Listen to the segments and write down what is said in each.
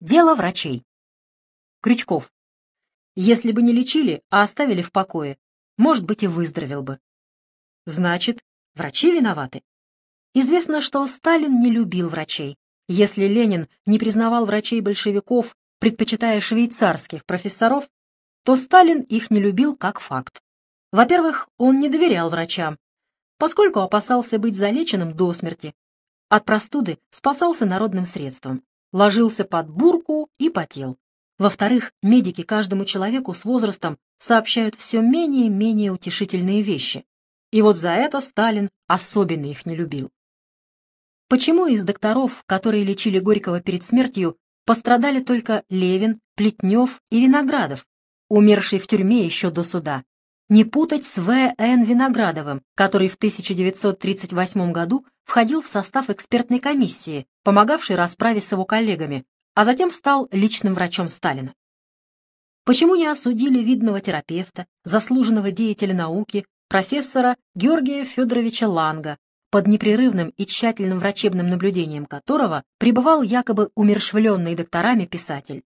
Дело врачей. Крючков. Если бы не лечили, а оставили в покое, может быть, и выздоровел бы. Значит, врачи виноваты. Известно, что Сталин не любил врачей. Если Ленин не признавал врачей-большевиков, предпочитая швейцарских профессоров, то Сталин их не любил как факт. Во-первых, он не доверял врачам, поскольку опасался быть залеченным до смерти. От простуды спасался народным средством ложился под бурку и потел. Во-вторых, медики каждому человеку с возрастом сообщают все менее и менее утешительные вещи. И вот за это Сталин особенно их не любил. Почему из докторов, которые лечили Горького перед смертью, пострадали только Левин, Плетнев и Виноградов, умерший в тюрьме еще до суда? Не путать с В.Н. Виноградовым, который в 1938 году входил в состав экспертной комиссии, помогавшей расправе с его коллегами, а затем стал личным врачом Сталина. Почему не осудили видного терапевта, заслуженного деятеля науки, профессора Георгия Федоровича Ланга, под непрерывным и тщательным врачебным наблюдением которого пребывал якобы умершвленный докторами писатель?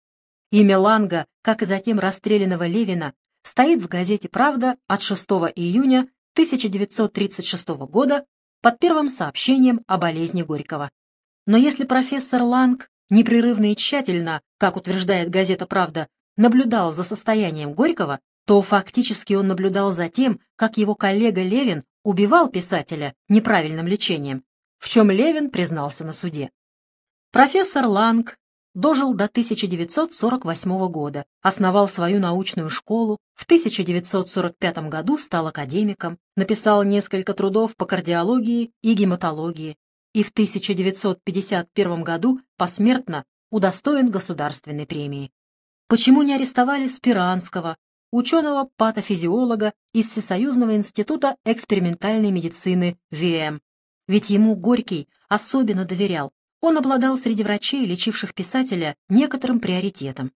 Имя Ланга, как и затем расстрелянного Левина, стоит в газете «Правда» от 6 июня 1936 года под первым сообщением о болезни Горького. Но если профессор Ланг непрерывно и тщательно, как утверждает газета «Правда», наблюдал за состоянием Горького, то фактически он наблюдал за тем, как его коллега Левин убивал писателя неправильным лечением, в чем Левин признался на суде. Профессор Ланг дожил до 1948 года, основал свою научную школу, в 1945 году стал академиком, написал несколько трудов по кардиологии и гематологии и в 1951 году посмертно удостоен государственной премии. Почему не арестовали Спиранского, ученого-патофизиолога из Всесоюзного института экспериментальной медицины ВМ? Ведь ему Горький особенно доверял, он обладал среди врачей, лечивших писателя, некоторым приоритетом.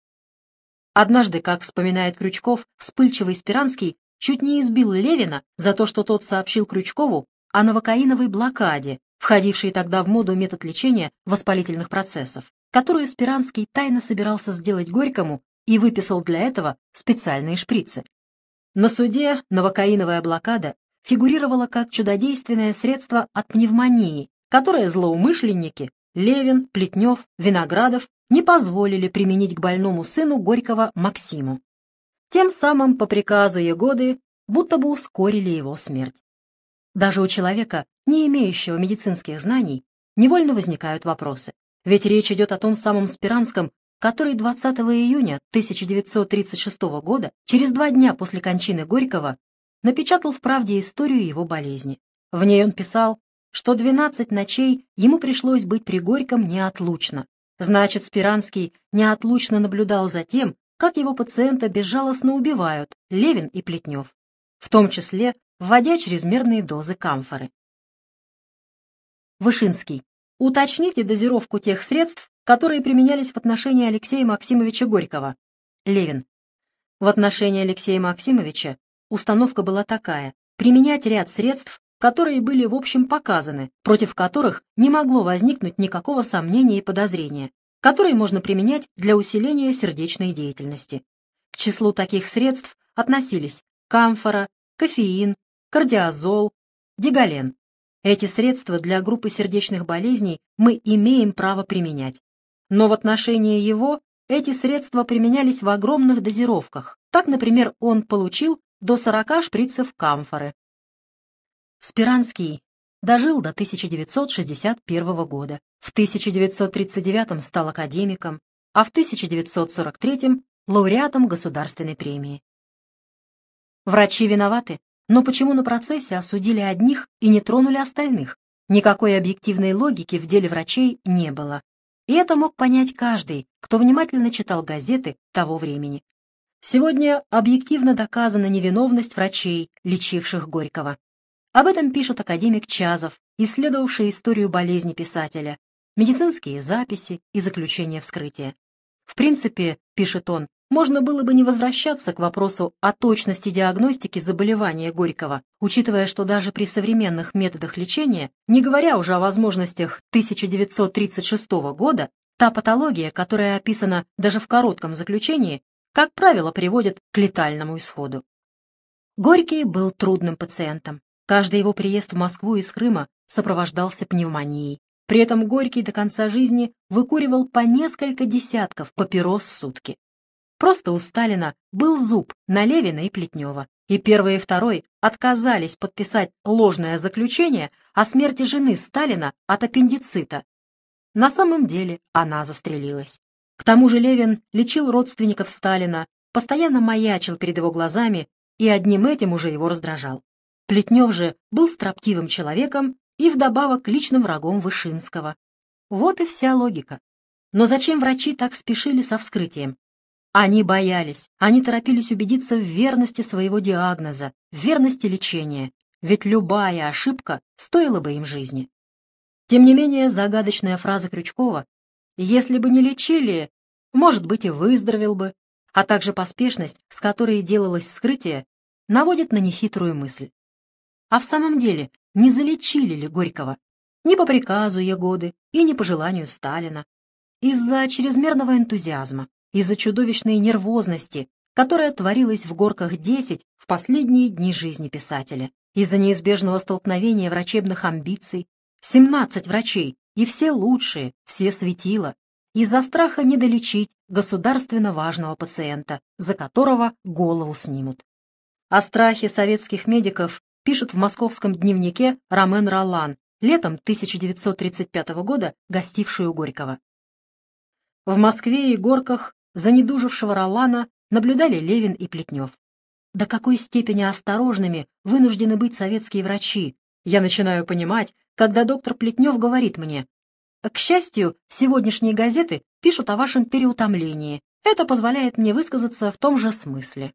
Однажды, как вспоминает Крючков, вспыльчивый Спиранский чуть не избил Левина за то, что тот сообщил Крючкову о новокаиновой блокаде, входившей тогда в моду метод лечения воспалительных процессов, которую Спиранский тайно собирался сделать Горькому и выписал для этого специальные шприцы. На суде новокаиновая блокада фигурировала как чудодейственное средство от пневмонии, которое злоумышленники Левин, Плетнев, Виноградов не позволили применить к больному сыну Горького Максиму. Тем самым, по приказу Егоды, будто бы ускорили его смерть. Даже у человека, не имеющего медицинских знаний, невольно возникают вопросы. Ведь речь идет о том самом Спиранском, который 20 июня 1936 года, через два дня после кончины Горького, напечатал в «Правде» историю его болезни. В ней он писал, что двенадцать ночей ему пришлось быть при Горьком неотлучно. Значит, Спиранский неотлучно наблюдал за тем, как его пациента безжалостно убивают Левин и Плетнев, в том числе вводя чрезмерные дозы камфоры. Вышинский. Уточните дозировку тех средств, которые применялись в отношении Алексея Максимовича Горького. Левин. В отношении Алексея Максимовича установка была такая – применять ряд средств, которые были в общем показаны, против которых не могло возникнуть никакого сомнения и подозрения, которые можно применять для усиления сердечной деятельности. К числу таких средств относились камфора, кофеин, кардиозол, дигален. Эти средства для группы сердечных болезней мы имеем право применять. Но в отношении его эти средства применялись в огромных дозировках. Так, например, он получил до 40 шприцев камфоры, Спиранский дожил до 1961 года. В 1939 стал академиком, а в 1943 лауреатом государственной премии. Врачи виноваты, но почему на процессе осудили одних и не тронули остальных? Никакой объективной логики в деле врачей не было. И это мог понять каждый, кто внимательно читал газеты того времени. Сегодня объективно доказана невиновность врачей, лечивших Горького. Об этом пишет академик Чазов, исследовавший историю болезни писателя, медицинские записи и заключения вскрытия. В принципе, пишет он, можно было бы не возвращаться к вопросу о точности диагностики заболевания Горького, учитывая, что даже при современных методах лечения, не говоря уже о возможностях 1936 года, Та патология, которая описана даже в коротком заключении, как правило, приводит к летальному исходу. Горький был трудным пациентом. Каждый его приезд в Москву из Крыма сопровождался пневмонией. При этом Горький до конца жизни выкуривал по несколько десятков папирос в сутки. Просто у Сталина был зуб на Левина и Плетнева, и первый и второй отказались подписать ложное заключение о смерти жены Сталина от аппендицита. На самом деле она застрелилась. К тому же Левин лечил родственников Сталина, постоянно маячил перед его глазами и одним этим уже его раздражал. Плетнев же был строптивым человеком и вдобавок личным врагом Вышинского. Вот и вся логика. Но зачем врачи так спешили со вскрытием? Они боялись, они торопились убедиться в верности своего диагноза, в верности лечения, ведь любая ошибка стоила бы им жизни. Тем не менее, загадочная фраза Крючкова «если бы не лечили, может быть, и выздоровел бы», а также поспешность, с которой делалось вскрытие, наводит на нехитрую мысль. А в самом деле, не залечили ли Горького? Ни по приказу Ягоды и не по желанию Сталина. Из-за чрезмерного энтузиазма, из-за чудовищной нервозности, которая творилась в «Горках-10» в последние дни жизни писателя, из-за неизбежного столкновения врачебных амбиций, 17 врачей, и все лучшие, все светила, из-за страха недолечить государственно важного пациента, за которого голову снимут. О страхе советских медиков пишет в московском дневнике Ромен Ролан, летом 1935 года гостивший у Горького. В Москве и Горках за недужившего Ролана наблюдали Левин и Плетнев. До какой степени осторожными вынуждены быть советские врачи, я начинаю понимать, когда доктор Плетнев говорит мне, «К счастью, сегодняшние газеты пишут о вашем переутомлении. Это позволяет мне высказаться в том же смысле».